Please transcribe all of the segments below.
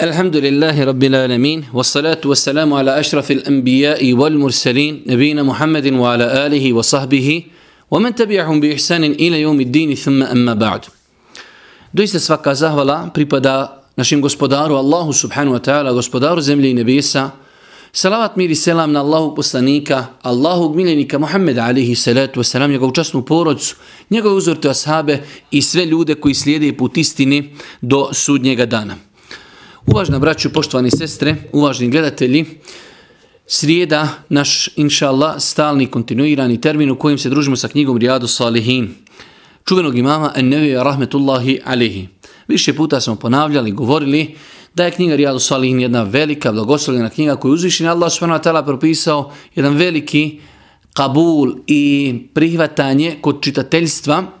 الحمد لله رب العالمين والصلاة والسلام على أشرف الأنبياء والمرسلين نبينا محمد وعلى آله وصحبه ومن تبعهم بإحسان إلى يوم الدين ثم أما بعد Doista svaka zahvala pripada našim gospodaru Allahu subhanahu wa ta'ala, gospodaru zemlje i nebesa. Salavat mir i selam na Allahu poslanika, Allahu miljenika Muhammeda alihi salatu wa salam, njegovu časnu porodcu, njegove uzorte ashabe i sve ljude koji slijede put istini do sudnjega dana. Uvažna braću, poštovani sestre, uvažni gledatelji, srijeda, naš, inša Allah, stalni, kontinuirani termin u kojem se družimo sa knjigom Rijadu Salihin, čuvenog imama Ennevija Rahmetullahi Alihi. Više puta smo ponavljali, govorili da je knjiga Rijadu Salihin jedna velika, blagoslovljena knjiga koju uzvišen Allah s.w.t. propisao jedan veliki kabul i prihvatanje kod čitateljstva,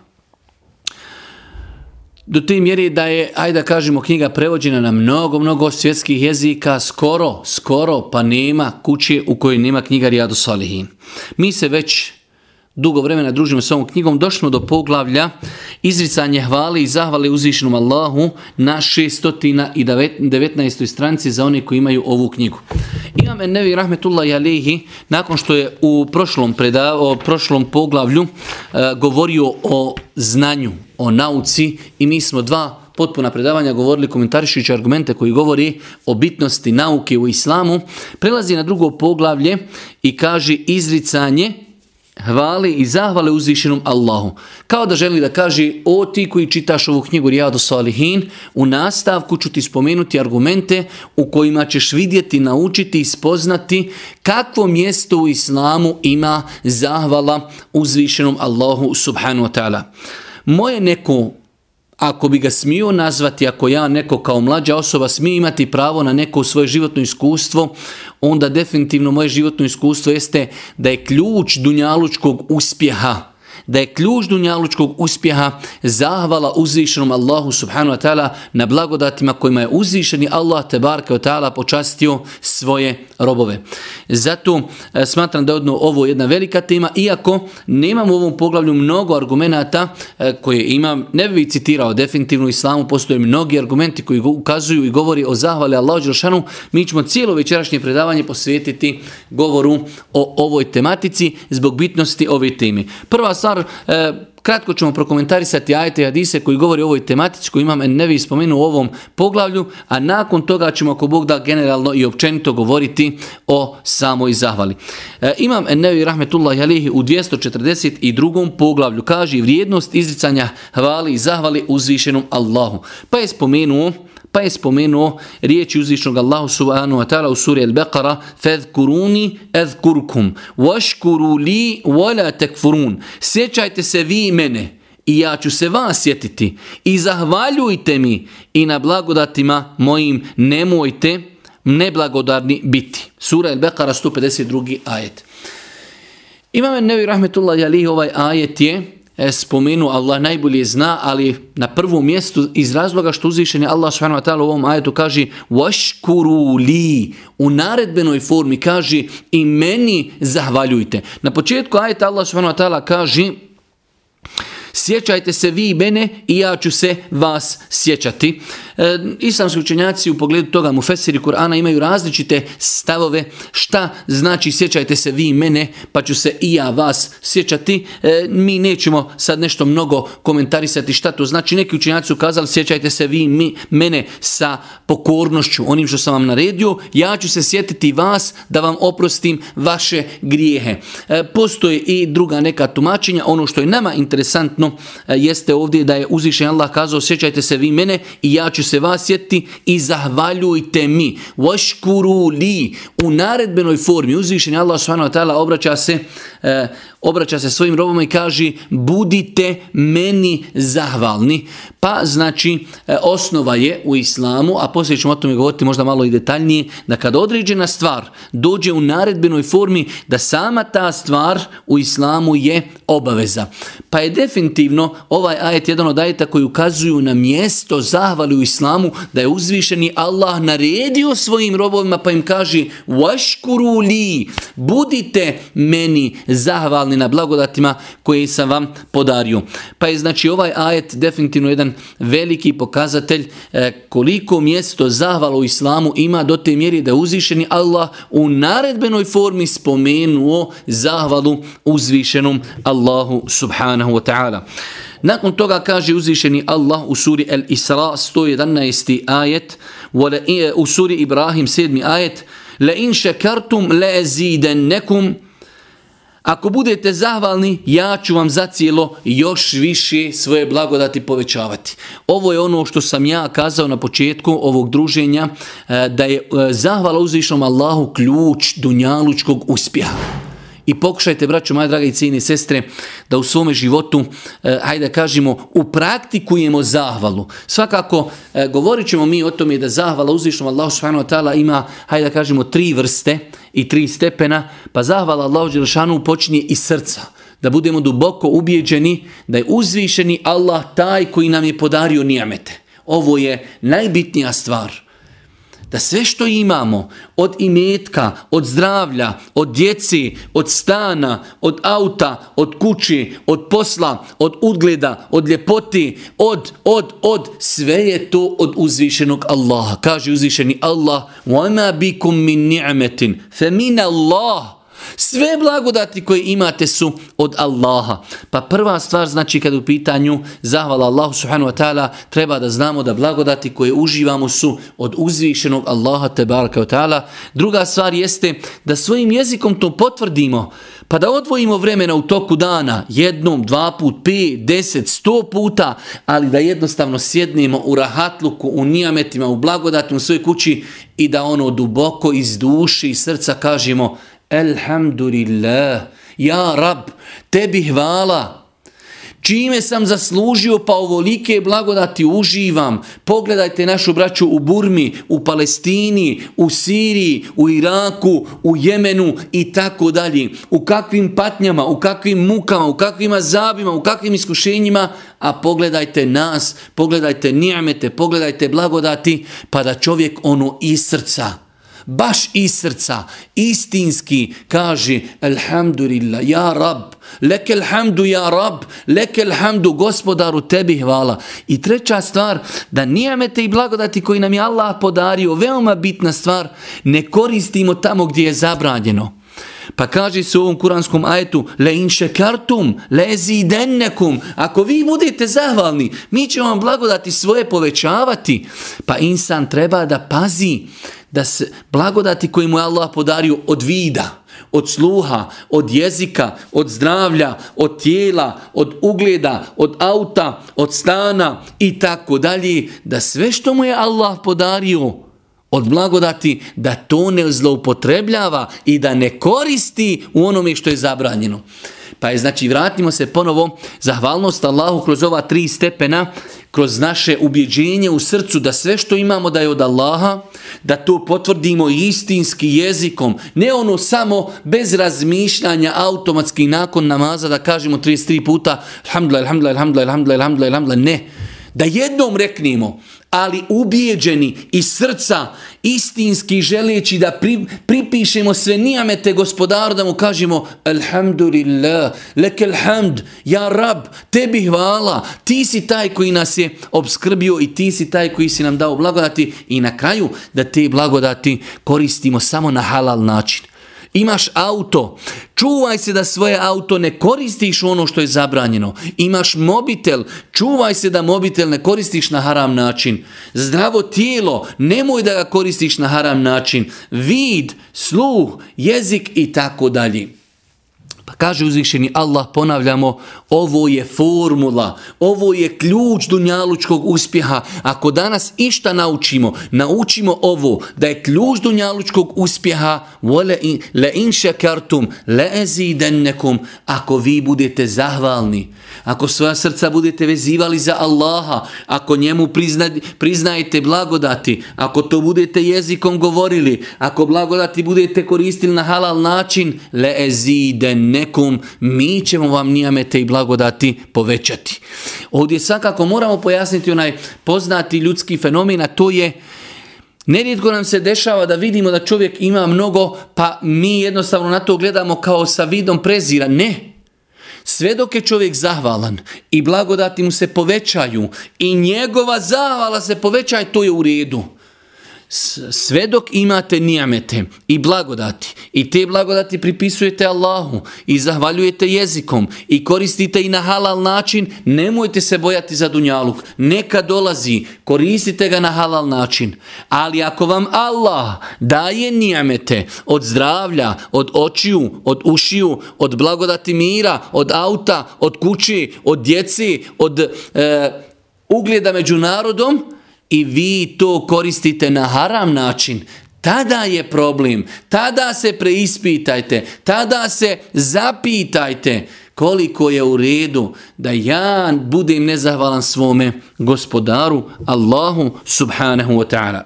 do te mjere da je, ajde da kažemo, knjiga prevođena na mnogo, mnogo svjetskih jezika, skoro, skoro, pa nema kuće u kojoj nema knjiga Rijadu Salihin. Mi se već dugo vremena družimo s ovom knjigom, došli smo do poglavlja izricanje hvali i zahvale uzvišenom Allahu na 619. stranici za one koji imaju ovu knjigu. Imam Ennevi Rahmetullahi Alehi, nakon što je u prošlom, predavo, prošlom poglavlju e, govorio o znanju, o nauci i mi smo dva potpuna predavanja govorili komentarišujući argumente koji govori o bitnosti nauke u islamu, prelazi na drugo poglavlje i kaže izricanje hvali i zahvale uzvišenom Allahu. Kao da želi da kaže, o ti koji čitaš ovu knjigu Rijadu Salihin, u nastavku ću ti spomenuti argumente u kojima ćeš vidjeti, naučiti i spoznati kakvo mjesto u islamu ima zahvala uzvišenom Allahu subhanu wa ta'ala. Moje neko ako bi ga smio nazvati, ako ja neko kao mlađa osoba smije imati pravo na neko svoje životno iskustvo, onda definitivno moje životno iskustvo jeste da je ključ dunjalučkog uspjeha da je ključ dunjalučkog uspjeha zahvala uzvišenom Allahu subhanu wa ta'ala na blagodatima kojima je uzvišeni Allah te barka wa ta'ala počastio svoje robove. Zato e, smatram da je odno ovo jedna velika tema, iako nemam u ovom poglavlju mnogo argumenta e, koje imam, ne bi citirao definitivno u islamu, postoje mnogi argumenti koji ukazuju i govori o zahvali Allahu Đelšanu, mi ćemo cijelo večerašnje predavanje posvetiti govoru o ovoj tematici zbog bitnosti ove teme. Prva stvar e, kratko ćemo prokomentarisati ajte i hadise koji govori o ovoj tematici koju imam nevi spomenu u ovom poglavlju, a nakon toga ćemo ako Bog da generalno i općenito govoriti o samoj zahvali. E, imam nevi Rahmetullah Jalihi u 242. poglavlju kaže vrijednost izricanja hvali i zahvali uzvišenom Allahu. Pa je spomenuo Pa je spomenuo riječi uzvišnog Allahu subhanahu wa ta'ala u suri Al-Baqara فَذْكُرُونِ adhkurkum وَشْكُرُوا لِي wala takfurun sjećajte se vi mene i ja ću se vas sjetiti i zahvaljujte mi i na blagodatima mojim nemojte neblagodarni biti. Sura Al-Baqara 152. ajet. Imam Nevi Rahmetullah Jalih ovaj ajet je E, spomenu Allah najbolje zna, ali na prvom mjestu iz razloga što uzvišen je Allah subhanahu wa ta'ala u ovom ajetu kaže vaškuru li u naredbenoj formi kaže i meni zahvaljujte. Na početku ajeta Allah subhanahu wa ta'ala kaže sjećajte se vi mene i ja ću se vas sjećati. E, islamski učenjaci u pogledu toga mu Fesiri Kur'ana imaju različite stavove šta znači sjećajte se vi mene pa ću se i ja vas sjećati. E, mi nećemo sad nešto mnogo komentarisati šta to znači. Neki učenjaci su kazali sjećajte se vi mi, mene sa pokornošću onim što sam vam naredio. Ja ću se sjetiti vas da vam oprostim vaše grijehe. E, postoje i druga neka tumačenja. Ono što je nama interesantno e, jeste ovdje da je uzvišen Allah kazao sjećajte se vi mene i ja ću se vas sjeti i zahvaljujte mi. Vaškuru li u naredbenoj formi uzvišenje Allah subhanahu wa ta'ala obraća se e, obraća se svojim robama i kaže budite meni zahvalni. Pa znači e, osnova je u islamu, a poslije ćemo o tome govoriti možda malo i detaljnije, da kad određena stvar dođe u naredbenoj formi, da sama ta stvar u islamu je obaveza. Pa je definitivno ovaj ajet jedan od ajeta koji ukazuju na mjesto zahvali u islamu, da je uzvišeni Allah naredio svojim robovima pa im kaže vaškuru li, budite meni zahvalni zahvalni na blagodatima koje sam vam podario. Pa je znači ovaj ajet definitivno jedan veliki pokazatelj e, koliko mjesto zahvala u islamu ima do te mjeri da uzvišeni Allah u naredbenoj formi spomenuo zahvalu uzvišenom Allahu subhanahu wa ta'ala. Nakon toga kaže uzvišeni Allah u suri Al-Isra 111. ajet, u suri Ibrahim 7. ajet, La in šekartum le nekum ako budete zahvalni, ja ću vam zacijelo još više svoje blagodati povećavati. Ovo je ono što sam ja kazao na početku ovog druženja, eh, da je eh, zahvala uzvišnom Allahu ključ dunjalučkog uspjeha. I pokušajte, braćo moje drage i cijene sestre, da u svome životu, eh, hajde kažemo, upraktikujemo zahvalu. Svakako, eh, govorit ćemo mi o tome da zahvala uzvišnom Allahu subhanahu wa ta'ala ima, hajde kažemo, tri vrste i tri stepena, pa zahvala Allahu Đelšanu počinje iz srca. Da budemo duboko ubijeđeni da je uzvišeni Allah taj koji nam je podario nijamete. Ovo je najbitnija stvar da sve što imamo od imetka, od zdravlja, od djeci, od stana, od auta, od kući, od posla, od udgleda, od ljepoti, od, od, od, sve je to od uzvišenog Allaha. Kaže uzvišeni Allah, وَمَا بِكُم مِّن نِعْمَةٍ فَمِنَ اللَّهِ sve blagodati koje imate su od Allaha. Pa prva stvar znači kad u pitanju zahvala Allahu subhanahu wa ta'ala treba da znamo da blagodati koje uživamo su od uzvišenog Allaha tebaraka wa ta'ala. Druga stvar jeste da svojim jezikom to potvrdimo pa da odvojimo vremena u toku dana jednom, dva put, pet, deset, sto puta, ali da jednostavno sjednemo u rahatluku, u nijametima, u blagodatima u svojoj kući i da ono duboko iz duši i srca kažemo Elhamdulillah, ja rab, tebi hvala. Čime sam zaslužio pa ovolike blagodati uživam. Pogledajte našu braću u Burmi, u Palestini, u Siriji, u Iraku, u Jemenu i tako dalje. U kakvim patnjama, u kakvim mukama, u kakvim azabima, u kakvim iskušenjima, a pogledajte nas, pogledajte nijamete, pogledajte blagodati, pa da čovjek ono iz srca baš iz srca, istinski kaže Alhamdulillah, ja rab, leke alhamdu ja rab, leke alhamdu gospodaru tebi hvala. I treća stvar, da nijamete i blagodati koji nam je Allah podario, veoma bitna stvar, ne koristimo tamo gdje je zabranjeno. Pa kaže se u ovom kuranskom ajetu le in šekartum, le zidennekum. Ako vi budete zahvalni, mi ćemo vam blagodati svoje povećavati. Pa insan treba da pazi da se blagodati koje mu je Allah podario od vida, od sluha, od jezika, od zdravlja, od tijela, od ugleda, od auta, od stana i tako dalje, da sve što mu je Allah podario od blagodati, da to ne zloupotrebljava i da ne koristi u onome što je zabranjeno. Pa je znači vratimo se ponovo zahvalnost Allahu kroz ova tri stepena kroz naše ubjeđenje u srcu da sve što imamo da je od Allaha, da to potvrdimo istinski jezikom, ne ono samo bez razmišljanja automatski nakon namaza da kažemo 33 puta alhamdulillah, alhamdulillah, alhamdulillah, alhamdulillah, alhamdulillah, ne. Da jednom reknemo, ali ubijeđeni iz srca, istinski želeći da pri, pripišemo sve nijamete gospodaru, da mu kažemo Alhamdulillah, lekel hamd, ja rab, tebi hvala, ti si taj koji nas je obskrbio i ti si taj koji si nam dao blagodati i na kraju da te blagodati koristimo samo na halal način. Imaš auto, čuvaj se da svoje auto ne koristiš ono što je zabranjeno. Imaš mobitel, čuvaj se da mobitel ne koristiš na haram način. Zdravo tijelo, nemoj da ga koristiš na haram način. Vid, sluh, jezik i tako dalje. Pa kaže uzvišeni Allah, ponavljamo, ovo je formula, ovo je ključ dunjalučkog uspjeha. Ako danas išta naučimo, naučimo ovo, da je ključ dunjalučkog uspjeha, le in šekartum, le ezidennekum, ako vi budete zahvalni, ako svoja srca budete vezivali za Allaha, ako njemu prizna, priznajete blagodati, ako to budete jezikom govorili, ako blagodati budete koristili na halal način, le nekom, mi ćemo vam nijamete i blagodati povećati. Ovdje svakako moramo pojasniti onaj poznati ljudski fenomen, a to je Nerijetko nam se dešava da vidimo da čovjek ima mnogo, pa mi jednostavno na to gledamo kao sa vidom prezira. Ne, sve dok je čovjek zahvalan i blagodati mu se povećaju i njegova zahvala se povećaju, to je u redu sve dok imate nijamete i blagodati i te blagodati pripisujete Allahu i zahvaljujete jezikom i koristite i na halal način, nemojte se bojati za dunjaluk. Neka dolazi, koristite ga na halal način. Ali ako vam Allah daje nijamete od zdravlja, od očiju, od ušiju, od blagodati mira, od auta, od kući, od djeci, od e, ugljeda među narodom, i vi to koristite na haram način, tada je problem, tada se preispitajte, tada se zapitajte koliko je u redu da ja budem nezahvalan svome gospodaru Allahu subhanahu wa ta'ala.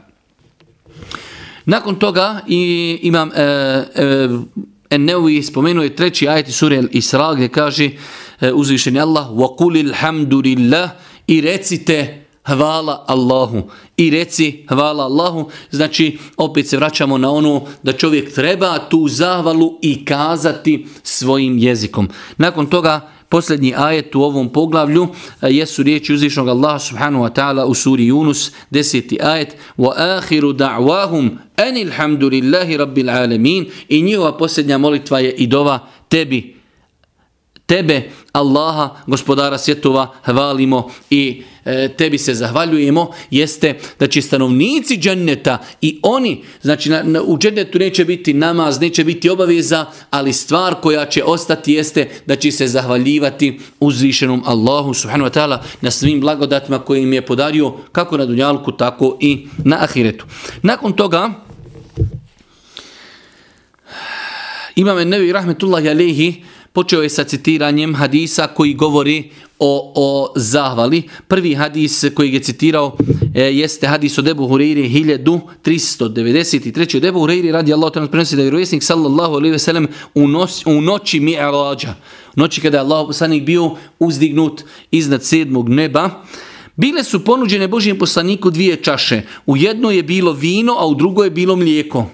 Nakon toga i imam e, e, Ennevi spomenuje treći ajet sure Isra gdje kaže e, uzvišeni Allah وَقُلِ الْحَمْدُ لِلَّهِ i recite hvala Allahu. I reci hvala Allahu, znači opet se vraćamo na ono da čovjek treba tu zahvalu i kazati svojim jezikom. Nakon toga posljednji ajet u ovom poglavlju jesu riječi uzvišnog Allaha subhanahu wa ta'ala u suri Yunus, deseti ajet wa akhiru da'wahum anil hamdulillahi rabbil alamin. I njihova posljednja molitva je i dova tebi tebe, Allaha, gospodara svjetova, hvalimo i e, tebi se zahvaljujemo, jeste da će stanovnici dženneta i oni, znači na, na, u džennetu neće biti namaz, neće biti obaveza, ali stvar koja će ostati jeste da će se zahvaljivati uzvišenom Allahu subhanahu wa ta'ala na svim blagodatima koje im je podario kako na dunjalku, tako i na ahiretu. Nakon toga, imame nevi rahmetullahi alihi, počeo je sa citiranjem hadisa koji govori o, o zahvali. Prvi hadis koji je citirao e, jeste hadis od Ebu Hureyri 1393. Od Ebu Hureyri radi Allah to prenosi da je vjerovjesnik sallallahu alaihi ve sellem u, u noći mi'rađa, noći kada je Allah poslanik bio uzdignut iznad sedmog neba, Bile su ponuđene Božijem poslaniku dvije čaše. U jedno je bilo vino, a u drugo je bilo mlijeko.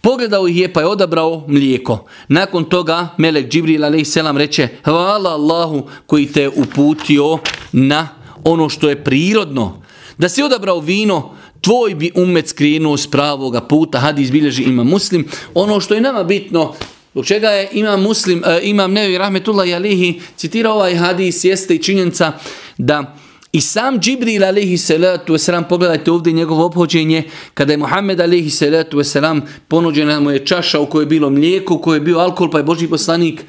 Pogledao ih je pa je odabrao mlijeko. Nakon toga Melek Džibril a.s. reče Hvala Allahu koji te uputio na ono što je prirodno. Da si odabrao vino, tvoj bi umet skrenuo s pravoga puta. Hadis bilježi ima muslim. Ono što je nama bitno, Zbog čega je imam muslim, e, imam nevi rahmetullah i alihi, citirao ovaj hadis, jeste i činjenica da I sam Džibril alaihi salatu wasalam, pogledajte ovdje njegovo obhođenje, kada je Muhammed alaihi salatu wasalam, ponuđena mu je čaša u kojoj je bilo mlijeko, u kojoj je bio alkohol, pa je Boži poslanik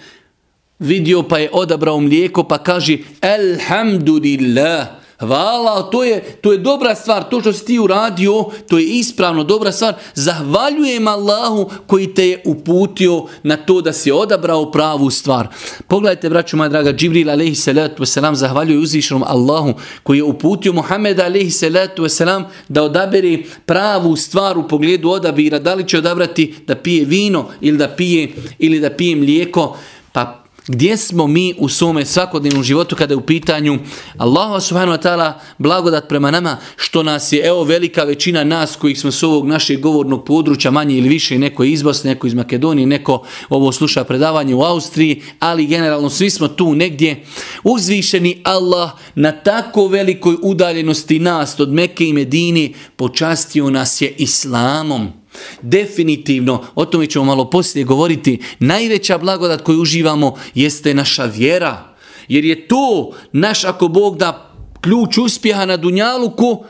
vidio pa je odabrao mlijeko, pa kaže Alhamdulillah, Hvala, to je, to je dobra stvar, to što si ti uradio, to je ispravno, dobra stvar. Zahvaljujem Allahu koji te je uputio na to da si odabrao pravu stvar. Pogledajte, braću moja draga, Džibril alaihi salatu wasalam zahvaljuje uzvišenom Allahu koji je uputio Muhammed alaihi salatu wasalam da odabere pravu stvar u pogledu odabira, da li će odabrati da pije vino ili da pije, ili da pije mlijeko. Pa gdje smo mi u svome svakodnevnom životu kada je u pitanju Allah subhanahu wa ta'ala blagodat prema nama što nas je, evo velika većina nas koji smo s ovog našeg govornog područja manje ili više, neko iz Bosne, neko iz Makedonije, neko ovo sluša predavanje u Austriji, ali generalno svi smo tu negdje uzvišeni Allah na tako velikoj udaljenosti nas od Mekke i Medini počastio nas je Islamom. Definitivno, o tome ćemo malo poslije govoriti, najveća blagodat koju uživamo jeste naša vjera. Jer je to naš, ako Bog da, ključ uspjeha na Dunjaluku,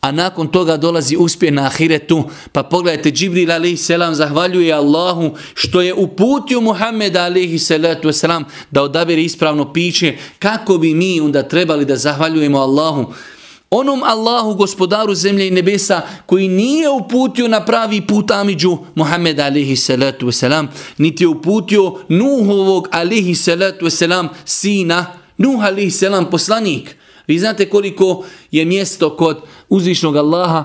a nakon toga dolazi uspjeh na Ahiretu. Pa pogledajte, Džibril a.s. zahvaljuje Allahu što je uputio alejselatu selam da odabere ispravno piće. Kako bi mi onda trebali da zahvaljujemo Allahu? Onom Allahu gospodaru zemlje i nebesa koji nije uputio na pravi put Amidžu Muhammed alihi salatu wasalam, niti je uputio Nuhovog alihi salatu wasalam sina, Nuh alihi salam poslanik. Vi znate koliko je mjesto kod uzvišnog Allaha,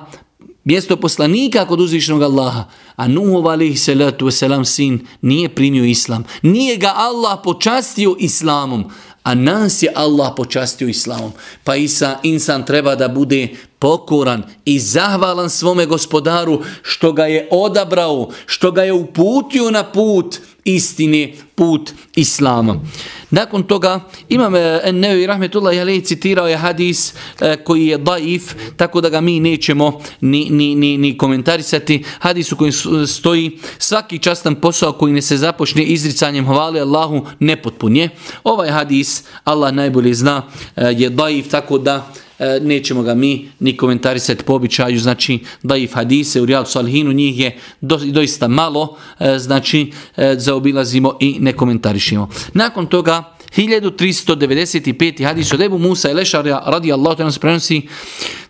mjesto poslanika kod uzvišnog Allaha, a Nuhov alihi salatu wasalam sin nije primio islam. Nije ga Allah počastio islamom, a nas je Allah počastio islamom. Pa isa insan treba da bude pokoran i zahvalan svome gospodaru što ga je odabrao, što ga je uputio na put istine, put Islama. Nakon toga imam eh, Ennevi Rahmetullah Jalej citirao je hadis eh, koji je daif, tako da ga mi nećemo ni, ni, ni, ni komentarisati. Hadis u kojem stoji svaki častan posao koji ne se započne izricanjem hvale Allahu nepotpun je. Ovaj hadis Allah najbolje zna eh, je daif, tako da E, nećemo ga mi ni komentarisati po običaju, znači da i hadise u Rijadu Salihinu njih je do, doista malo, e, znači e, zaobilazimo i ne komentarišimo. Nakon toga 1395. hadis od Ebu Musa i Lešarja radi Allah to nas prenosi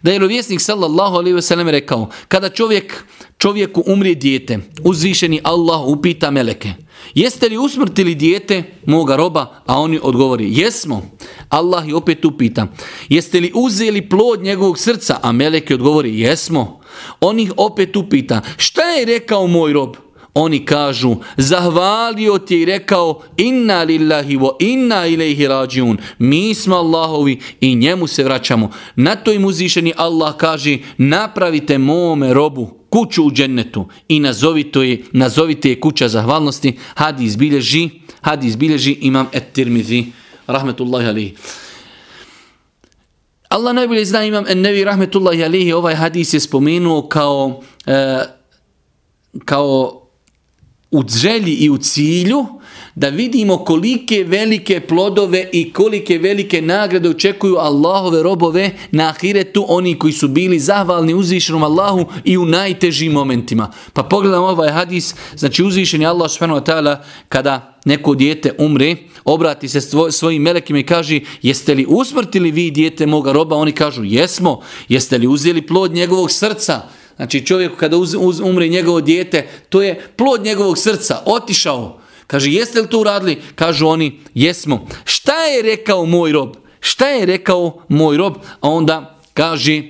da je vjesnik sallallahu alaihi wasallam rekao kada čovjek čovjeku umrije dijete uzvišeni Allah upita meleke Jeste li usmrtili dijete moga roba? A oni odgovori, jesmo. Allah je opet upita, jeste li uzeli plod njegovog srca? A Meleke odgovori, jesmo. On ih opet upita, šta je rekao moj rob? Oni kažu, zahvalio ti i rekao, inna lillahi wa inna ilaihi rađiun. Mi smo Allahovi i njemu se vraćamo. Na to im uzvišeni Allah kaže, napravite mome robu kuću u džennetu i nazovite je, nazovite je kuća zahvalnosti. Hadi izbilježi, hadi izbilježi imam et tirmizi, rahmetullahi alihi. Allah najbolje zna imam en nevi rahmetullahi alihi, ovaj hadis je spomenuo kao, e, kao u želji i u cilju da vidimo kolike velike plodove i kolike velike nagrade očekuju Allahove robove na ahiretu, oni koji su bili zahvalni uzvišenom Allahu i u najtežim momentima. Pa pogledamo ovaj hadis, znači uzvišen je Allah subhanahu wa ta'ala kada neko dijete umre, obrati se svojim melekima i kaže jeste li usmrtili vi dijete moga roba? Oni kažu jesmo. Jeste li uzeli plod njegovog srca? Znači čovjek kada uz, uz, umre njegovo dijete, to je plod njegovog srca, otišao. Kaže, jeste li to uradili? Kažu oni, jesmo. Šta je rekao moj rob? Šta je rekao moj rob? A onda kaže,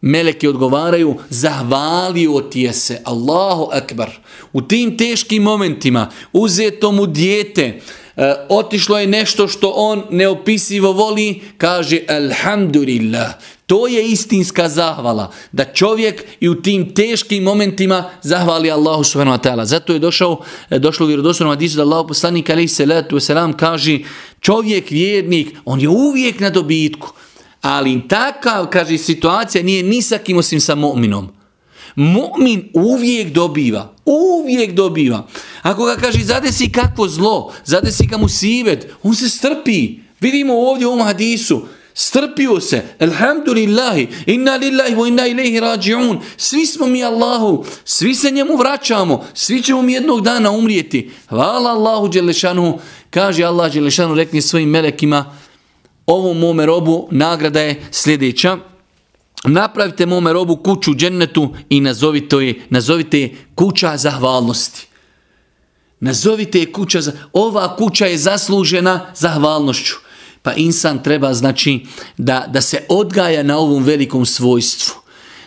meleki odgovaraju, zahvalio ti je se, Allahu akbar. U tim teškim momentima, uzeto mu dijete, e, otišlo je nešto što on neopisivo voli, kaže, alhamdulillah, To je istinska zahvala. Da čovjek i u tim teškim momentima zahvali Allahu subhanahu wa ta'ala. Zato je došao, e, došlo u vjerodostojnom hadisu da Allah poslanik alaihi salatu wasalam kaže čovjek vjernik, on je uvijek na dobitku. Ali takav, kaže, situacija nije ni sa kim osim sa mu'minom. Mu'min uvijek dobiva. Uvijek dobiva. Ako ga kaže, zade si kakvo zlo, zade si ga musibet, on se strpi. Vidimo ovdje u ovom hadisu, strpio se, elhamdulillahi, inna lillahi wa inna ilaihi rađi'un, svi smo mi Allahu, svi se njemu vraćamo, svi ćemo mi jednog dana umrijeti. Hvala Allahu Đelešanu, kaže Allah Đelešanu, rekne svojim melekima, ovom mome robu nagrada je sljedeća, napravite mome robu kuću u džennetu i nazovite je, nazovite je kuća zahvalnosti. Nazovite je kuća, za, ova kuća je zaslužena zahvalnošću. Pa insan treba znači da, da se odgaja na ovom velikom svojstvu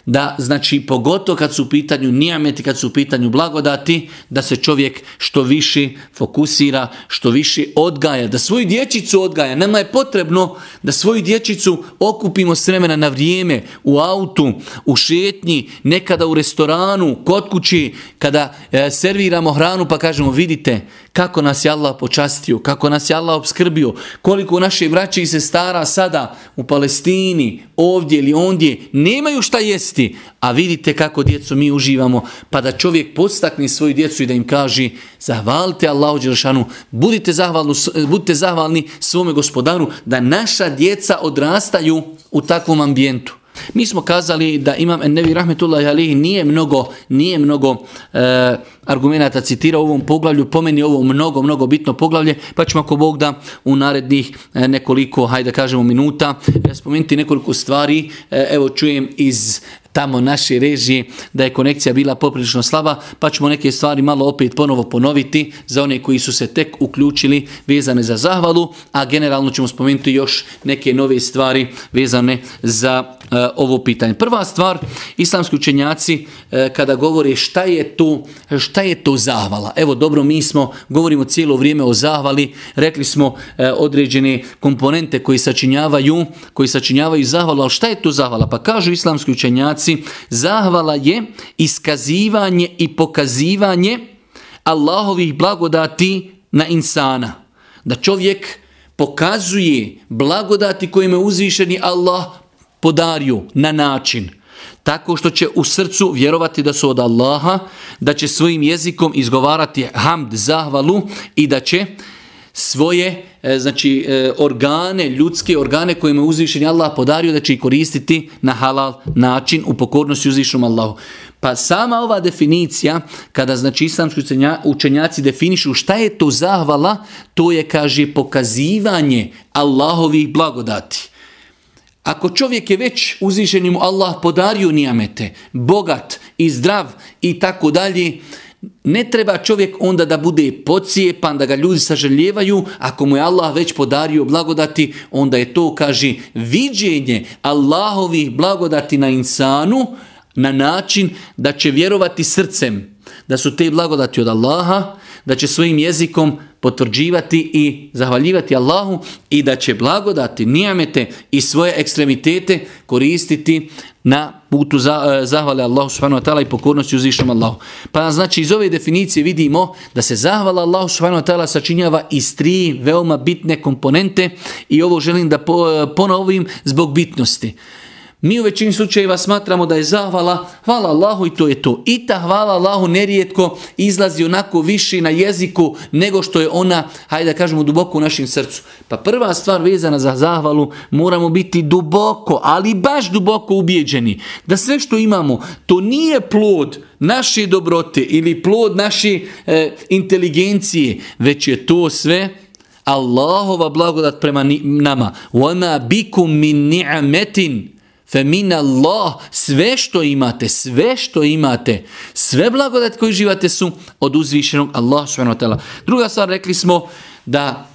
da znači pogotovo kad su u pitanju nijameti, kad su u pitanju blagodati, da se čovjek što više fokusira, što više odgaja, da svoju dječicu odgaja. Nama je potrebno da svoju dječicu okupimo s vremena na vrijeme, u autu, u šetnji, nekada u restoranu, kod kući, kada e, serviramo hranu pa kažemo vidite kako nas je Allah počastio, kako nas je Allah obskrbio, koliko naše braće i sestara sada u Palestini, ovdje ili ondje, nemaju šta jesti, a vidite kako djecu mi uživamo, pa da čovjek podstakne svoju djecu i da im kaže zahvalite Allahu Đelšanu, budite zahvalni, budite zahvalni svome gospodaru, da naša djeca odrastaju u takvom ambijentu. Mi smo kazali da imam Ennevi Rahmetullahi Alihi nije mnogo, nije mnogo e, argumenta citira u ovom poglavlju, pomeni ovo mnogo, mnogo bitno poglavlje, pa ćemo ako Bog da u narednih e, nekoliko, hajde da kažemo, minuta e, spomenuti nekoliko stvari. E, evo čujem iz tamo naše režije da je konekcija bila poprilično slaba, pa ćemo neke stvari malo opet ponovo ponoviti za one koji su se tek uključili vezane za zahvalu, a generalno ćemo spomenuti još neke nove stvari vezane za e, ovo pitanje. Prva stvar, islamski učenjaci e, kada govore šta je to, šta je to zahvala. Evo dobro, mi smo, govorimo cijelo vrijeme o zahvali, rekli smo e, određene komponente koji sačinjavaju, koji sačinjavaju zahvalu, al šta je to zahvala? Pa kažu islamski učenjaci, zahvala je iskazivanje i pokazivanje Allahovih blagodati na insana. Da čovjek pokazuje blagodati kojima je uzvišeni Allah podario na način tako što će u srcu vjerovati da su od Allaha, da će svojim jezikom izgovarati hamd, zahvalu i da će svoje e, znači e, organe, ljudske organe koje mu uzvišeni Allah podario da će ih koristiti na halal način u pokornosti uzvišenom Allahu. Pa sama ova definicija, kada znači islamski učenjaci definišu šta je to zahvala, to je, kaže, pokazivanje Allahovih blagodati. Ako čovjek je već uzvišenim Allah podario nijamete, bogat i zdrav i tako dalje, ne treba čovjek onda da bude pocijepan, da ga ljudi saželjevaju, ako mu je Allah već podario blagodati, onda je to, kaže, viđenje Allahovih blagodati na insanu, na način da će vjerovati srcem da su te blagodati od Allaha, da će svojim jezikom potvrđivati i zahvaljivati Allahu i da će blagodati nijamete i svoje ekstremitete koristiti na putu za, uh, zahvale Allahu subhanahu wa ta'ala i pokornosti uzvišnom Allahu. Pa znači iz ove definicije vidimo da se zahvala Allahu subhanahu wa ta'ala sačinjava iz tri veoma bitne komponente i ovo želim da po, eh, ponovim zbog bitnosti. Mi u većini slučajeva smatramo da je zahvala, hvala Allahu i to je to. I ta hvala Allahu nerijetko izlazi onako više na jeziku nego što je ona, hajde da kažemo, duboko u našem srcu. Pa prva stvar vezana za zahvalu, moramo biti duboko, ali baš duboko ubijeđeni. Da sve što imamo, to nije plod naše dobrote ili plod naše e, inteligencije, već je to sve Allahova blagodat prema nama. وَمَا بِكُمْ مِنْ نِعَمَتٍ Femin Allah, sve što imate, sve što imate, sve blagodat koji živate su od uzvišenog Allah subhanahu wa ta'ala. Druga stvar, rekli smo da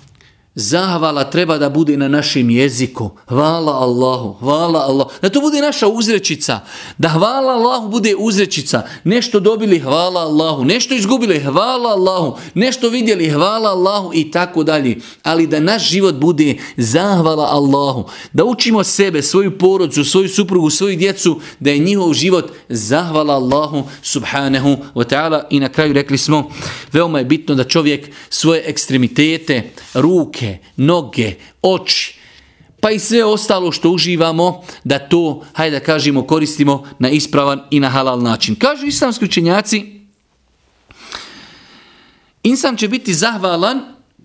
Zahvala treba da bude na našem jeziku. Hvala Allahu, hvala Allahu. Da to bude naša uzrečica. Da hvala Allahu bude uzrečica. Nešto dobili, hvala Allahu. Nešto izgubili, hvala Allahu. Nešto vidjeli, hvala Allahu i tako dalje. Ali da naš život bude zahvala Allahu. Da učimo sebe, svoju porodcu, svoju suprugu, svoju djecu, da je njihov život zahvala Allahu subhanahu wa ta'ala. I na kraju rekli smo, veoma je bitno da čovjek svoje ekstremitete, ruke, ruke, noge, oči, pa i sve ostalo što uživamo, da to, hajde da kažemo, koristimo na ispravan i na halal način. Kažu islamski učenjaci, insan će biti zahvalan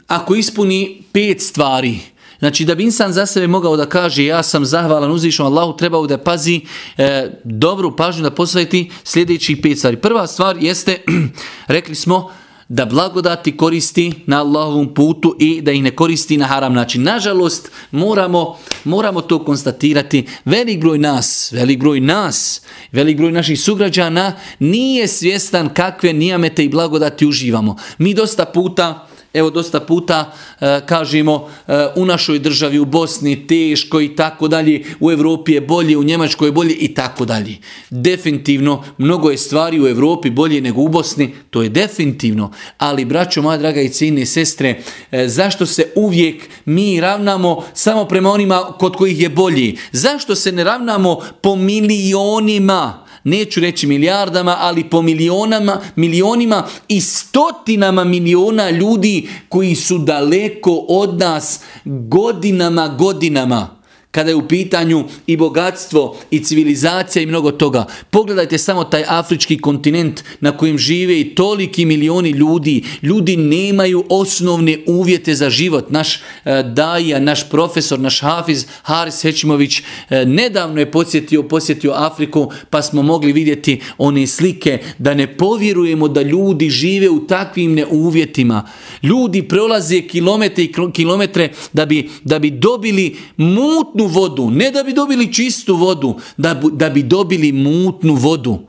ako ispuni pet stvari. Znači da bi insan za sebe mogao da kaže ja sam zahvalan uzvišom Allahu, trebao da pazi e, dobru pažnju da posveti sljedeći pet stvari. Prva stvar jeste, rekli smo, da blagodati koristi na Allahovom putu i da ih ne koristi na haram način. Nažalost, moramo, moramo to konstatirati. Velik broj nas, velik broj nas, velik broj naših sugrađana nije svjestan kakve nijamete i blagodati uživamo. Mi dosta puta Evo dosta puta e, kažemo e, u našoj državi u Bosni teško i tako dalje, u Evropi je bolje, u Njemačkoj je bolje i tako dalje. Definitivno mnogo je stvari u Evropi bolje nego u Bosni, to je definitivno. Ali braćo moja draga i cijene sestre, e, zašto se uvijek mi ravnamo samo prema onima kod kojih je bolji? Zašto se ne ravnamo po milionima? Neću reći milijardama, ali po milionama, milionima i stotinama miliona ljudi koji su daleko od nas godinama, godinama kada je u pitanju i bogatstvo i civilizacija i mnogo toga. Pogledajte samo taj afrički kontinent na kojem žive i toliki milioni ljudi. Ljudi nemaju osnovne uvjete za život. Naš e, daja, naš profesor, naš hafiz Haris Hećimović e, nedavno je posjetio, posjetio Afriku pa smo mogli vidjeti one slike da ne povjerujemo da ljudi žive u takvim neuvjetima. Ljudi prolaze kilometre i kilometre da bi, da bi dobili mutnu mutnu vodu, ne da bi dobili čistu vodu, da, da bi dobili mutnu vodu.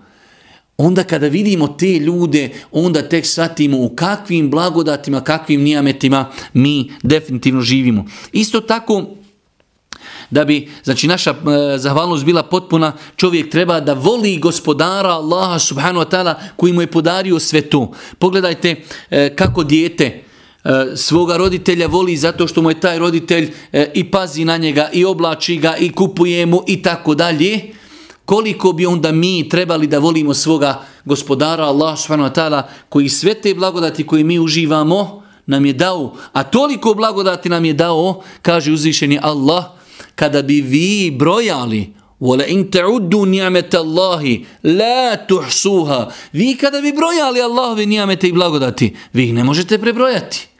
Onda kada vidimo te ljude, onda tek shvatimo u kakvim blagodatima, kakvim nijametima mi definitivno živimo. Isto tako, da bi znači naša e, zahvalnost bila potpuna, čovjek treba da voli gospodara Allaha subhanahu wa ta'ala koji mu je podario sve to. Pogledajte e, kako dijete E, svoga roditelja voli zato što mu je taj roditelj e, i pazi na njega i oblači ga i kupuje mu i tako dalje. Koliko bi onda mi trebali da volimo svoga gospodara Allah subhanahu wa ta'ala koji sve te blagodati koje mi uživamo nam je dao, a toliko blagodati nam je dao, kaže uzvišeni Allah, kada bi vi brojali Wala in ta'uddu ni'mata Allahi la tuhsuha. Vi kada bi brojali Allahove ni'mete i blagodati, vi ih ne možete prebrojati.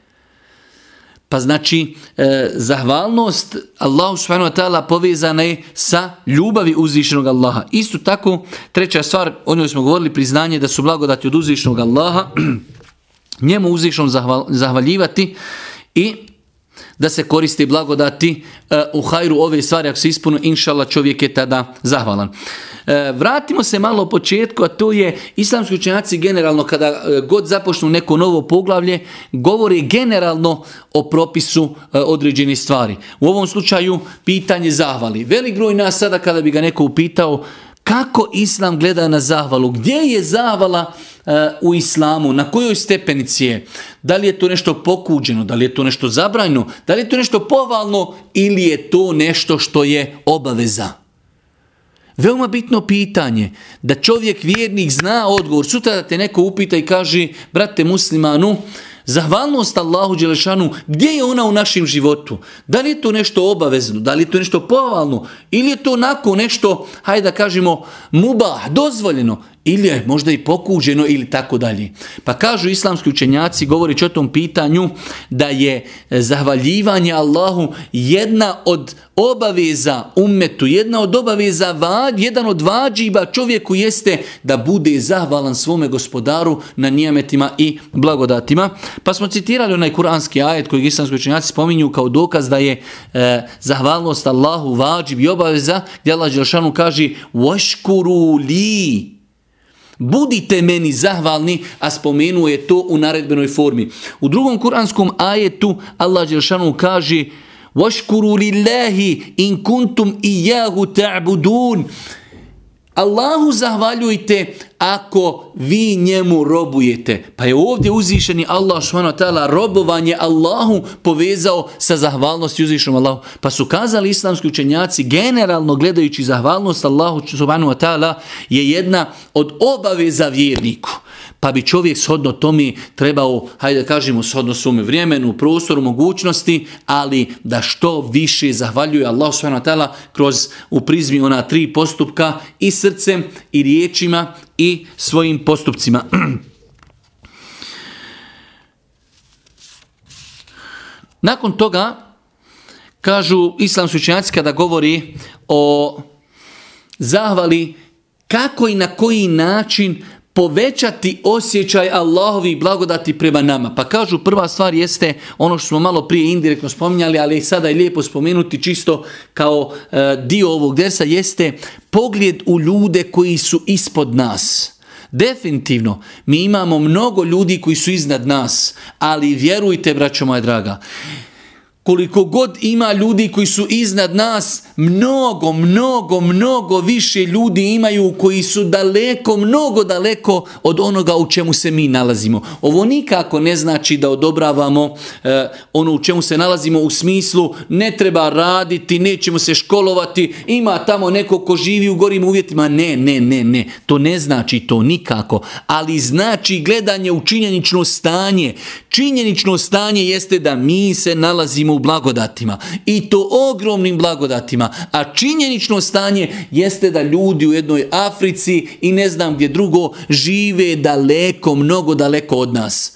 Pa znači, e, zahvalnost Allahu subhanahu wa ta'ala povezana je sa ljubavi uzvišenog Allaha. Isto tako, treća stvar, o njoj smo govorili, priznanje da su blagodati od uzvišenog Allaha, njemu uzvišenom zahval, zahvaljivati i da se koristi blagodati e, u hajru ove stvari, ako se ispunu, inšala čovjek je tada zahvalan. E, vratimo se malo u početku, a to je islamski učenjaci generalno, kada e, god započnu neko novo poglavlje, govori generalno o propisu e, određenih stvari. U ovom slučaju, pitanje zahvali. Velik broj nas sada, kada bi ga neko upitao, kako islam gleda na zahvalu? Gdje je zahvala uh, e, u islamu? Na kojoj stepenici je? Da li je to nešto pokuđeno? Da li je to nešto zabrajno? Da li je to nešto povalno? Ili je to nešto što je obaveza? Veoma bitno pitanje da čovjek vjernik zna odgovor. Sutra da te neko upita i kaže, brate muslimanu, uh, Zahvalnost Allahu Đelešanu, gdje je ona u našem životu? Da li je to nešto obavezno? Da li je to nešto povalno? Ili je to onako nešto, hajde da kažemo, mubah, dozvoljeno? ili je možda i pokuđeno ili tako dalje. Pa kažu islamski učenjaci, govori o tom pitanju, da je zahvaljivanje Allahu jedna od obaveza umetu, jedna od obaveza, jedan od vađiba čovjeku jeste da bude zahvalan svome gospodaru na nijametima i blagodatima. Pa smo citirali onaj kuranski ajet koji islamski učenjaci spominju kao dokaz da je e, zahvalnost Allahu vađib i obaveza, gdje Allah Đelšanu kaže وَشْكُرُوا لِي budite meni zahvalni, a spomenuo je to u naredbenoj formi. U drugom kuranskom ajetu Allah Đelšanu kaže وَشْكُرُوا لِلَّهِ إِن كُنْتُمْ إِيَّهُ تَعْبُدُونَ Allahu zahvaljujte ako vi njemu robujete. Pa je ovdje uzvišeni Allah subhanahu robovanje Allahu povezao sa zahvalnosti uzvišenom Allahu. Pa su kazali islamski učenjaci generalno gledajući zahvalnost Allahu subhanahu je jedna od obaveza vjerniku pa bi čovjek shodno tome trebao, hajde da kažemo, shodno svome vremenu, prostoru, mogućnosti, ali da što više zahvaljuje Allah s.w.t. kroz u prizmi ona tri postupka i srcem i riječima i svojim postupcima. Nakon toga, kažu islamski učenjaci kada govori o zahvali kako i na koji način povećati osjećaj Allahovi blagodati prema nama. Pa kažu prva stvar jeste ono što smo malo prije indirektno spominjali, ali sada je lijepo spomenuti čisto kao e, dio ovog desa, jeste pogled u ljude koji su ispod nas. Definitivno, mi imamo mnogo ljudi koji su iznad nas, ali vjerujte, braćo moja draga, koliko god ima ljudi koji su iznad nas, mnogo, mnogo, mnogo više ljudi imaju koji su daleko, mnogo daleko od onoga u čemu se mi nalazimo. Ovo nikako ne znači da odobravamo eh, ono u čemu se nalazimo u smislu ne treba raditi, nećemo se školovati, ima tamo neko ko živi u gorim uvjetima. Ne, ne, ne, ne. To ne znači to nikako. Ali znači gledanje u činjenično stanje. Činjenično stanje jeste da mi se nalazimo u blagodatima i to ogromnim blagodatima, a činjenično stanje jeste da ljudi u jednoj Africi i ne znam gdje drugo žive daleko, mnogo daleko od nas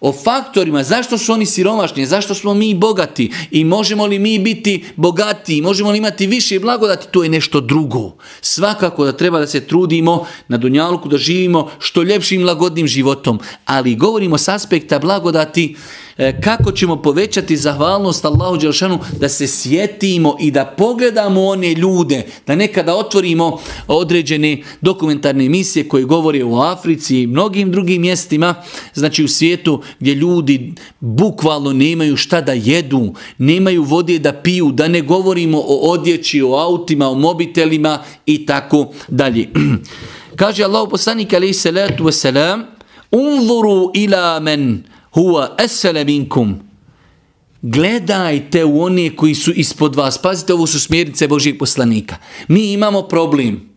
o faktorima, zašto su oni siromašni, zašto smo mi bogati i možemo li mi biti bogati, možemo li imati više blagodati, to je nešto drugo. Svakako da treba da se trudimo na Dunjaluku, da živimo što ljepšim lagodnim životom, ali govorimo s aspekta blagodati, e, kako ćemo povećati zahvalnost Allahu Đelšanu da se sjetimo i da pogledamo one ljude, da nekada otvorimo određene dokumentarne emisije koje govore o Africi i mnogim drugim mjestima, znači u svijetu gdje ljudi bukvalno nemaju šta da jedu, nemaju vode da piju, da ne govorimo o odjeći, o autima, o mobitelima i tako dalje. Kaže Allah poslanik alaihi salatu wasalam, unzuru ila men huwa esele minkum. Gledajte u one koji su ispod vas. Pazite, ovo su smjernice Božijeg poslanika. Mi imamo problem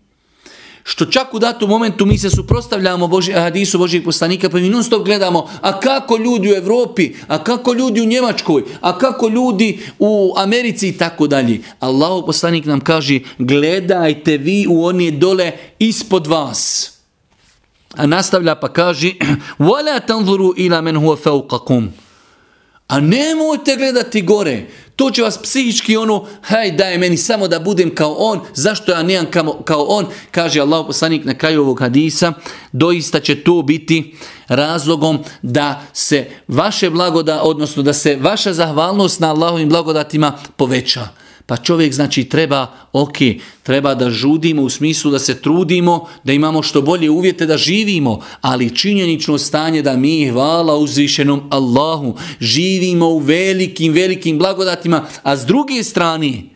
Što čak u datom momentu mi se suprostavljamo Boži, hadisu Božijeg poslanika, pa mi non stop gledamo, a kako ljudi u Evropi, a kako ljudi u Njemačkoj, a kako ljudi u Americi i tako dalje. Allahu poslanik nam kaže, gledajte vi u one dole ispod vas. A nastavlja pa kaže وَلَا تَنْظُرُوا إِلَا مَنْ هُوَ فَوْقَكُمْ A nemojte gledati gore. To će vas psihički ono, haj daj meni samo da budem kao on, zašto ja nijem kao, kao on, kaže Allah poslanik na kraju ovog hadisa, doista će to biti razlogom da se vaše blagoda, odnosno da se vaša zahvalnost na Allahovim blagodatima poveća. Pa čovjek znači treba, ok, treba da žudimo u smislu da se trudimo, da imamo što bolje uvjete da živimo, ali činjenično stanje da mi, hvala uzvišenom Allahu, živimo u velikim, velikim blagodatima, a s druge strane,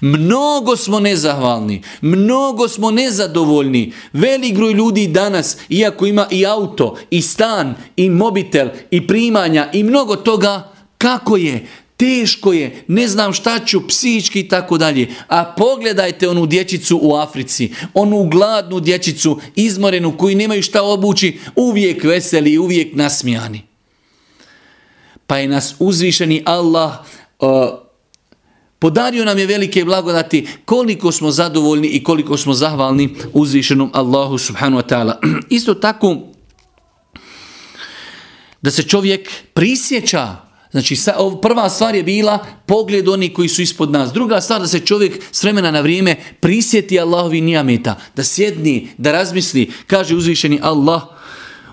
Mnogo smo nezahvalni, mnogo smo nezadovoljni. Velik groj ljudi danas, iako ima i auto, i stan, i mobitel, i primanja, i mnogo toga, kako je? Teško je, ne znam šta ću, psihički i tako dalje. A pogledajte onu dječicu u Africi, onu gladnu dječicu, izmorenu, koji nemaju šta obući, uvijek veseli, uvijek nasmijani. Pa je nas uzvišeni Allah uh, podario nam je velike blagodati koliko smo zadovoljni i koliko smo zahvalni uzvišenom Allahu subhanu wa ta'ala. Isto tako da se čovjek prisjeća Znači, prva stvar je bila pogled oni koji su ispod nas. Druga stvar da se čovjek s vremena na vrijeme prisjeti Allahovi nijameta, da sjedni, da razmisli, kaže uzvišeni Allah,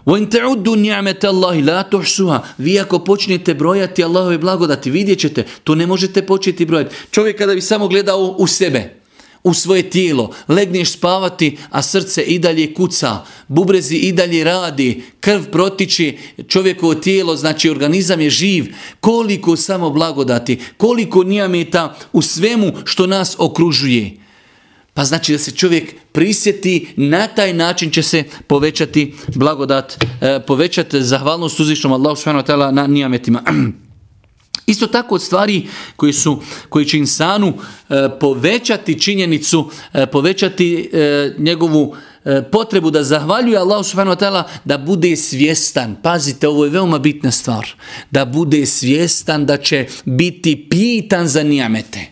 وَإِن تَعُدُّ نِعْمَةَ اللَّهِ لَا تُحْسُهَا Vi ako počnete brojati Allahove blagodati, vidjet ćete, to ne možete početi brojati. Čovjek kada bi samo gledao u sebe, u svoje tijelo, legneš spavati, a srce i dalje kuca, bubrezi i dalje radi, krv protiči, čovjekovo tijelo, znači organizam je živ, koliko samo blagodati, koliko nijameta u svemu što nas okružuje. Pa znači da se čovjek prisjeti, na taj način će se povećati blagodat, e, povećati zahvalnost uzvišnom Allahu na nijametima. Isto tako od stvari koji su koji će insanu e, povećati činjenicu, e, povećati e, njegovu e, potrebu da zahvaljuje Allahu subhanahu wa ta'ala da bude svjestan. Pazite, ovo je veoma bitna stvar. Da bude svjestan da će biti pitan za nijamete.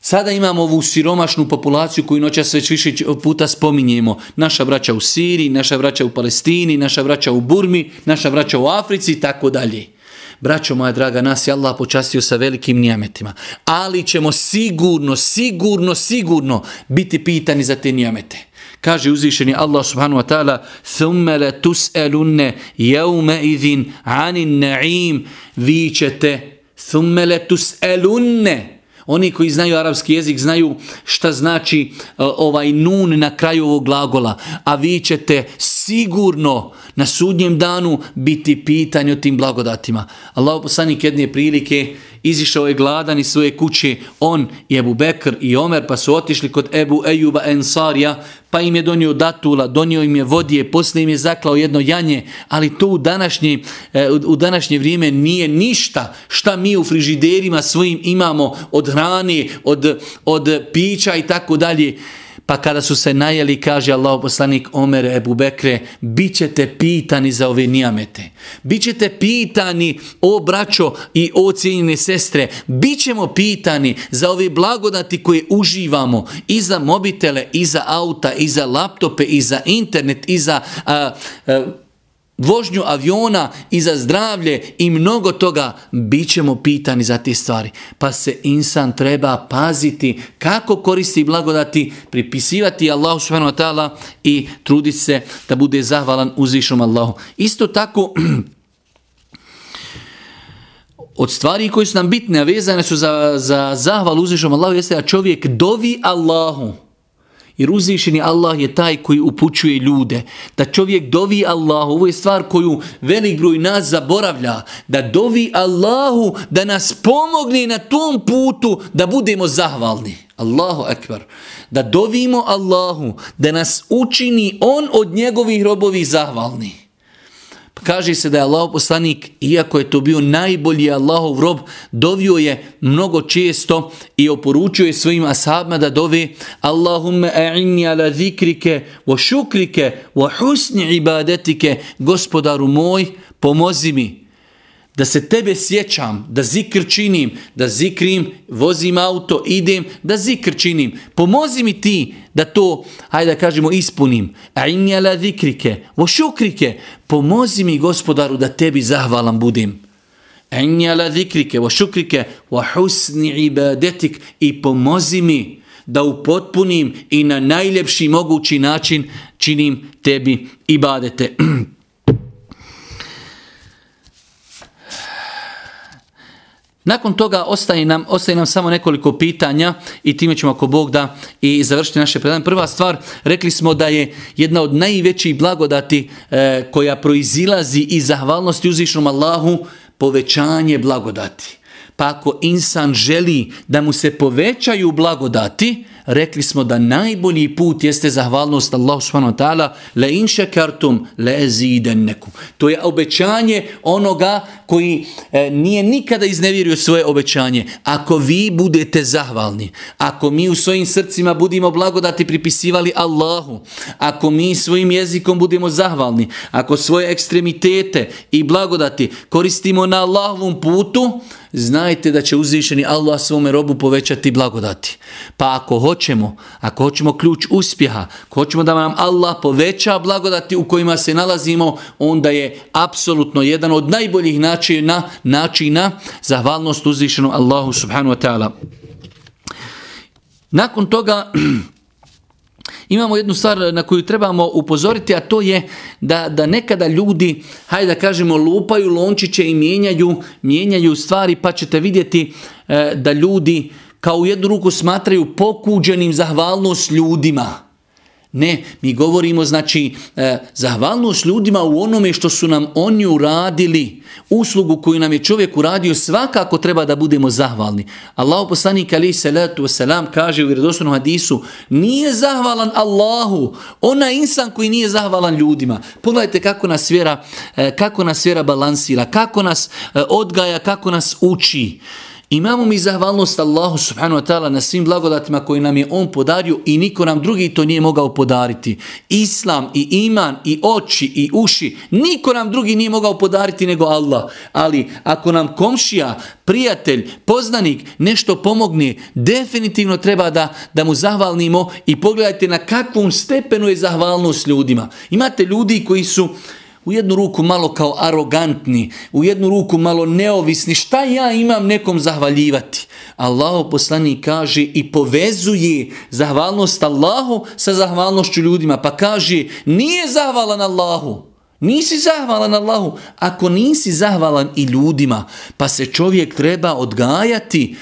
Sada imamo ovu siromašnu populaciju koju noćas već više puta spominjemo. Naša braća u Siriji, naša braća u Palestini, naša braća u Burmi, naša braća u Africi i tako dalje Braćo moja draga, nas je Allah počastio sa velikim nijametima. Ali ćemo sigurno, sigurno, sigurno biti pitani za te nijamete. Kaže uzvišeni Allah subhanahu wa ta'ala ثُمَّ لَتُسْأَلُنَّ يَوْمَ إِذٍ عَنِ النَّعِيمِ Vi ćete ثُمَّ لَتُسْأَلُنَّ Oni koji znaju arapski jezik znaju šta znači uh, ovaj nun na kraju ovog glagola. A vi ćete sigurno na sudnjem danu biti pitanje o tim blagodatima. Allah poslanik jedne prilike izišao je gladan iz svoje kuće, on i Ebu Bekr i Omer, pa su otišli kod Ebu Ejuba Ensarija, pa im je donio datula, donio im je vodije, poslije im je zaklao jedno janje, ali to u današnje, e, u današnje vrijeme nije ništa šta mi u frižiderima svojim imamo od hrane, od, od pića i tako dalje. Pa kada su se najeli, kaže Allah poslanik Omer Ebu Bekre, bit ćete pitani za ove nijamete. Bićete pitani, o braćo i o cijenjene sestre, bit ćemo pitani za ove blagodati koje uživamo i za mobitele, i za auta, i za laptope, i za internet, i za... A, a, vožnju aviona i za zdravlje i mnogo toga, bit ćemo pitani za te stvari. Pa se insan treba paziti kako koristi blagodati, pripisivati Allahu subhanahu wa ta'ala i truditi se da bude zahvalan uzvišom Allahu. Isto tako, od stvari koje su nam bitne, a vezane su za, za zahval uzvišom Allahu, jeste da čovjek dovi Allahu. Jer uzvišeni Allah je taj koji upućuje ljude. Da čovjek dovi Allahu, ovo je stvar koju velik broj nas zaboravlja. Da dovi Allahu da nas pomogne na tom putu da budemo zahvalni. Allahu ekber. Da dovimo Allahu da nas učini on od njegovih robovih zahvalni. Pa kaže se da je Allahov poslanik, iako je to bio najbolji Allahov rob, dovio je mnogo često i oporučio je svojim ashabima da dove Allahumme a'inni ala zikrike wa šukrike wa husni ibadetike, gospodaru moj, pomozi mi da se tebe sjećam, da zikr činim, da zikrim, vozim auto, idem, da zikr činim. Pomozi mi ti da to, hajde da kažemo, ispunim. A inni la zikrike, vo šukrike, pomozi mi gospodaru da tebi zahvalan budim. A inni la zikrike, vo šukrike, vo husni ibadetik i pomozi mi da upotpunim i na najljepši mogući način činim tebi ibadete. Nakon toga ostaje nam, ostaje nam samo nekoliko pitanja i time ćemo ako Bog da i završiti naše predanje. Prva stvar, rekli smo da je jedna od najvećih blagodati e, koja proizilazi iz zahvalnosti uzvišnom Allahu povećanje blagodati. Pa ako insan želi da mu se povećaju blagodati, rekli smo da najbolji put jeste zahvalnost Allahu subhanahu wa ta'ala la in shakartum la azidannakum. To je obećanje onoga koji e, nije nikada iznevjerio svoje obećanje. Ako vi budete zahvalni, ako mi u svojim srcima budimo blagodati pripisivali Allahu, ako mi svojim jezikom budemo zahvalni, ako svoje ekstremitete i blagodati koristimo na Allahovom putu, znajte da će uzvišeni Allah svome robu povećati blagodati. Pa ako hoćemo, ako hoćemo ključ uspjeha, ako hoćemo da nam Allah poveća blagodati u kojima se nalazimo, onda je apsolutno jedan od najboljih načina, načina zahvalnost uzvišenom Allahu subhanu wa ta'ala. Nakon toga, Imamo jednu stvar na koju trebamo upozoriti, a to je da, da nekada ljudi, hajde da kažemo, lupaju lončiće i mijenjaju, mijenjaju stvari, pa ćete vidjeti e, da ljudi kao u jednu ruku smatraju pokuđenim zahvalnost ljudima. Ne, mi govorimo znači eh, zahvalnost ljudima u onome što su nam oni uradili, uslugu koju nam je čovjek uradio, svakako treba da budemo zahvalni. Allahu poslanik ali salatu wasalam kaže u vjerodostojnom hadisu, nije zahvalan Allahu, ona insan koji nije zahvalan ljudima. Pogledajte kako nas vjera, eh, kako nas vjera balansira, kako nas eh, odgaja, kako nas uči. Imamo mi zahvalnost Allahu subhanahu wa ta'ala na svim blagodatima koji nam je On podario i niko nam drugi to nije mogao podariti. Islam i iman i oči i uši, niko nam drugi nije mogao podariti nego Allah. Ali ako nam komšija, prijatelj, poznanik nešto pomogne, definitivno treba da, da mu zahvalnimo i pogledajte na kakvom stepenu je zahvalnost ljudima. Imate ljudi koji su u jednu ruku malo kao arogantni, u jednu ruku malo neovisni, šta ja imam nekom zahvaljivati? Allaho poslani kaže i povezuje zahvalnost Allahu sa zahvalnošću ljudima, pa kaže nije zahvalan Allahu, nisi zahvalan Allahu, ako nisi zahvalan i ljudima, pa se čovjek treba odgajati,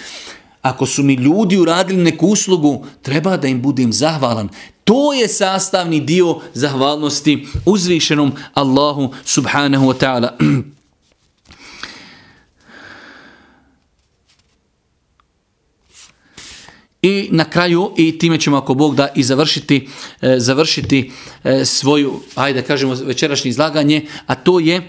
ako su mi ljudi uradili neku uslugu, treba da im budem zahvalan. To je sastavni dio zahvalnosti uzvišenom Allahu subhanahu wa ta'ala. I na kraju, i time ćemo ako Bog da i završiti, e, završiti e, svoju, ajde da kažemo večerašnje izlaganje, a to je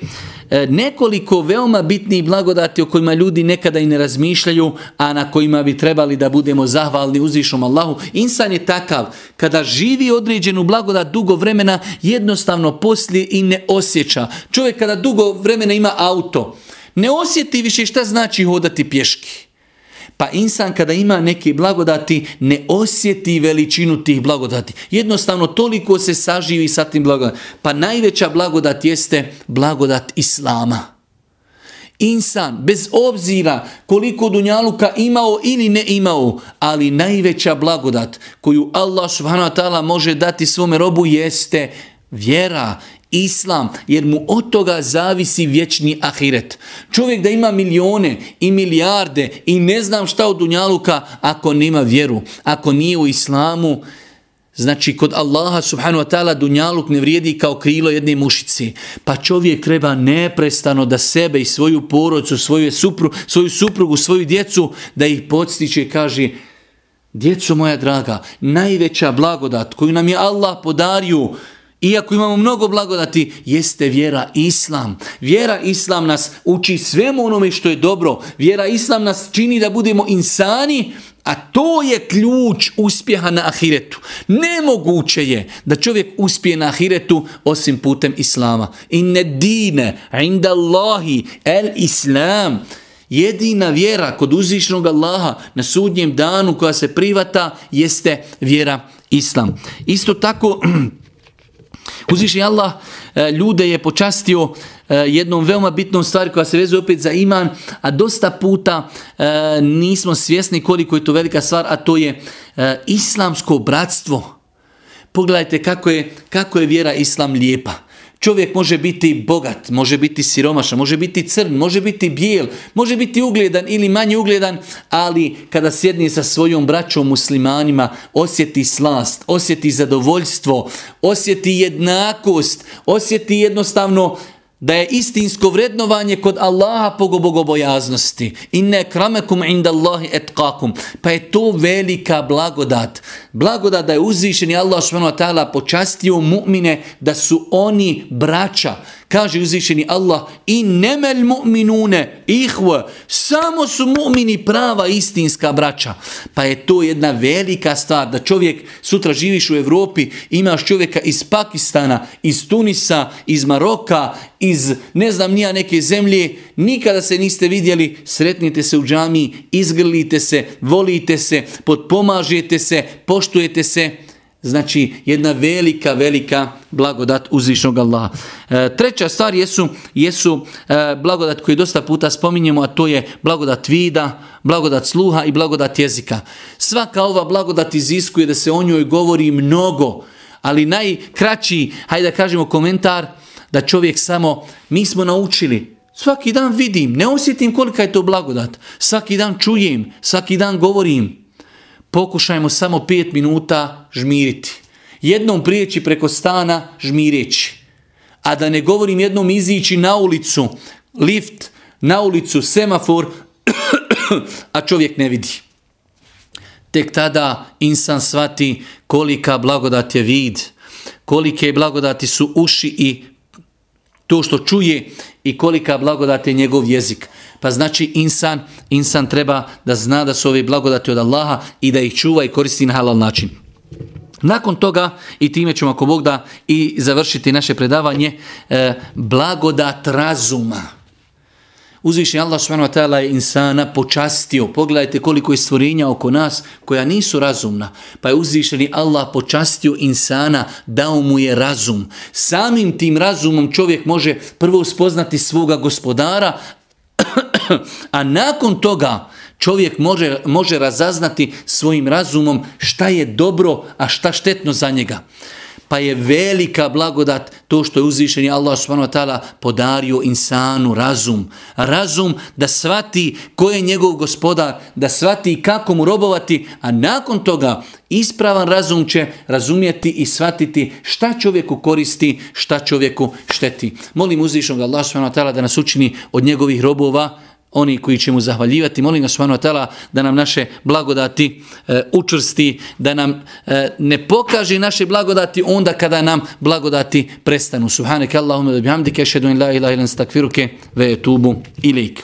e, nekoliko veoma bitnih blagodati o kojima ljudi nekada i ne razmišljaju, a na kojima bi trebali da budemo zahvalni uzvišom Allahu. Insan je takav, kada živi određenu blagodat dugo vremena, jednostavno poslije i ne osjeća. Čovjek kada dugo vremena ima auto, ne osjeti više šta znači hodati pješki Pa insan kada ima neke blagodati ne osjeti veličinu tih blagodati. Jednostavno toliko se saživi sa tim blagodatima. Pa najveća blagodat jeste blagodat Islama. Insan, bez obzira koliko dunjaluka imao ili ne imao, ali najveća blagodat koju Allah subhanahu wa ta'ala može dati svome robu jeste vjera, islam, jer mu od toga zavisi vječni ahiret. Čovjek da ima milijone i milijarde i ne znam šta od dunjaluka ako nema vjeru, ako nije u islamu, Znači, kod Allaha subhanahu wa ta'ala dunjaluk ne vrijedi kao krilo jedne mušice. Pa čovjek treba neprestano da sebe i svoju porodcu, svoju, supru, svoju suprugu, svoju djecu, da ih podstiče i kaže, djeco moja draga, najveća blagodat koju nam je Allah podario, iako imamo mnogo blagodati, jeste vjera Islam. Vjera Islam nas uči svemu onome što je dobro. Vjera Islam nas čini da budemo insani, a to je ključ uspjeha na ahiretu. Nemoguće je da čovjek uspije na ahiretu osim putem Islama. Inne dine, inda Allahi, el Islam. Jedina vjera kod uzvišnog Allaha na sudnjem danu koja se privata jeste vjera Islam. Isto tako Uzvišen Allah e, ljude je počastio e, jednom veoma bitnom stvari koja se vezuje opet za iman, a dosta puta e, nismo svjesni koliko je to velika stvar, a to je islamsko bratstvo. Pogledajte kako je, kako je vjera islam lijepa. Čovjek može biti bogat, može biti siromašan, može biti crn, može biti bijel, može biti ugledan ili manje ugledan, ali kada sjedni sa svojom braćom muslimanima, osjeti slast, osjeti zadovoljstvo, osjeti jednakost, osjeti jednostavno da je istinsko vrednovanje kod Allaha po bogobojaznosti. Inne kramekum inda Allahi etkakum. Pa je to velika blagodat. Blagodat da je uzvišeni Allah s.w.t. počastio mu'mine da su oni braća. Kaže uzvišeni Allah i nemel mu'minune ihva. Samo su mu'mini prava istinska braća. Pa je to jedna velika stvar da čovjek sutra živiš u Evropi, imaš čovjeka iz Pakistana, iz Tunisa, iz Maroka, iz ne znam nija neke zemlje, nikada se niste vidjeli, sretnite se u džami, izgrlite se, volite se, potpomažete se, poštujete se, Znači, jedna velika, velika blagodat uzvišnog Allaha. E, treća stvar jesu, jesu e, blagodat koji dosta puta spominjemo, a to je blagodat vida, blagodat sluha i blagodat jezika. Svaka ova blagodat iziskuje da se o njoj govori mnogo, ali najkraći, hajde da kažemo komentar, da čovjek samo, mi smo naučili, svaki dan vidim, ne osjetim kolika je to blagodat, svaki dan čujem, svaki dan govorim, pokušajmo samo 5 minuta žmiriti. Jednom prijeći preko stana žmireći. A da ne govorim jednom izići na ulicu, lift, na ulicu, semafor, a čovjek ne vidi. Tek tada insan svati kolika blagodat je vid, kolike blagodati su uši i to što čuje i kolika blagodat je njegov jezik. Pa znači insan, insan treba da zna da su ove blagodati od Allaha i da ih čuva i koristi na halal način. Nakon toga, i time ćemo ako Bog da i završiti naše predavanje, e, blagodat razuma. Uzvišnji Allah subhanahu wa ta'ala je insana počastio. Pogledajte koliko je stvorenja oko nas koja nisu razumna. Pa je uzvišeni Allah počastio insana, dao mu je razum. Samim tim razumom čovjek može prvo spoznati svoga gospodara, a nakon toga čovjek može, može razaznati svojim razumom šta je dobro, a šta štetno za njega pa je velika blagodat to što je uzvišeni Allah subhanahu wa ta'ala podario insanu razum. Razum da svati ko je njegov gospodar, da svati kako mu robovati, a nakon toga ispravan razum će razumjeti i svatiti šta čovjeku koristi, šta čovjeku šteti. Molim uzvišenog Allah subhanahu wa ta'ala da nas učini od njegovih robova, oni koji će mu zahvaljivati. Molim nas subhanahu wa ta'ala da nam naše blagodati e, učvrsti, da nam e, ne pokaže naše blagodati onda kada nam blagodati prestanu. Subhaneke Allahumma da bihamdike, šedun la ilaha ilan stakfiruke, ve etubu ilik.